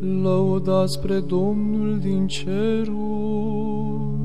Lăuda spre Domnul din ceruri.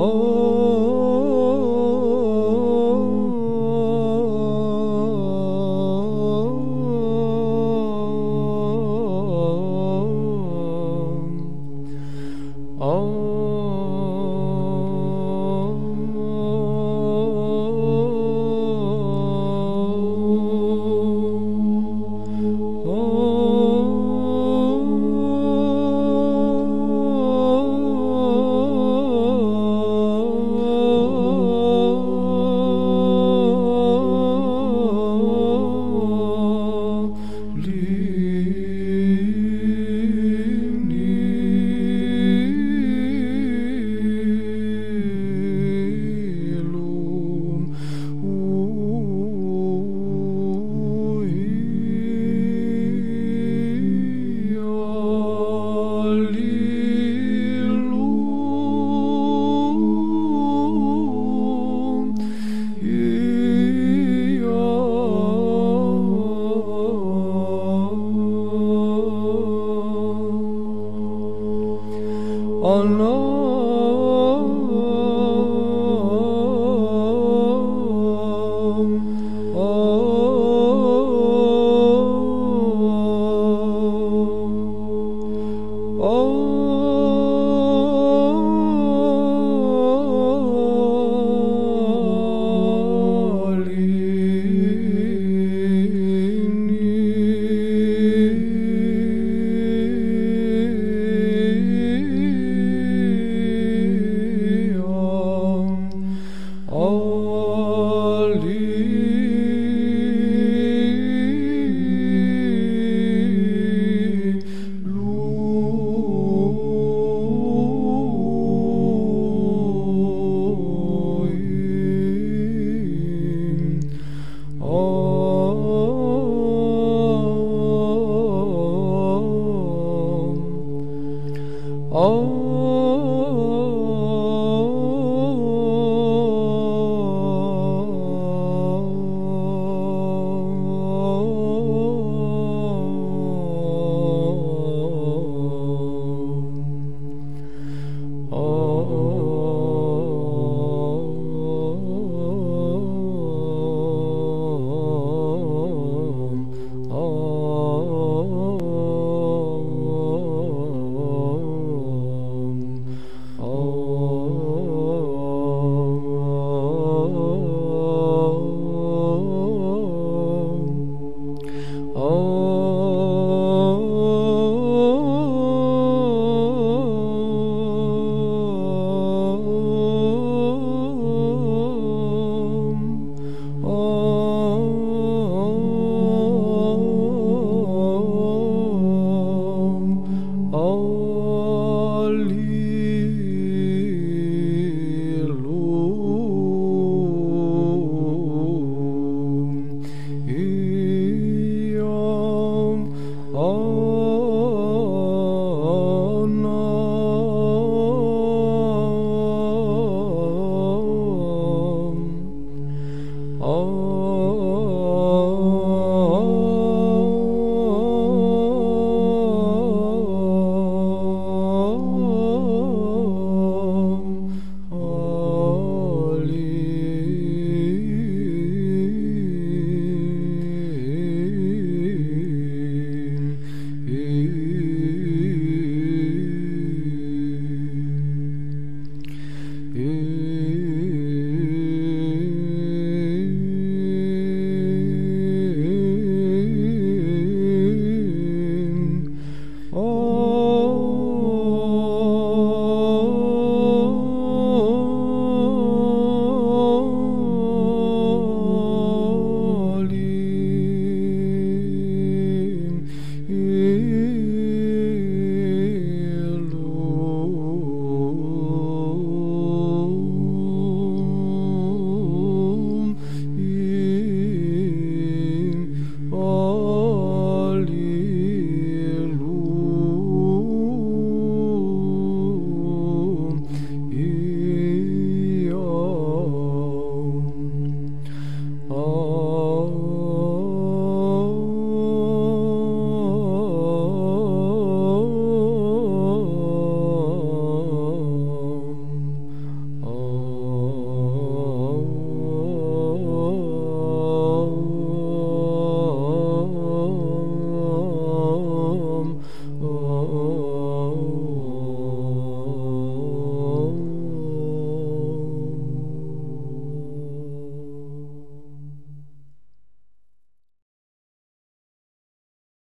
Oh. Oh.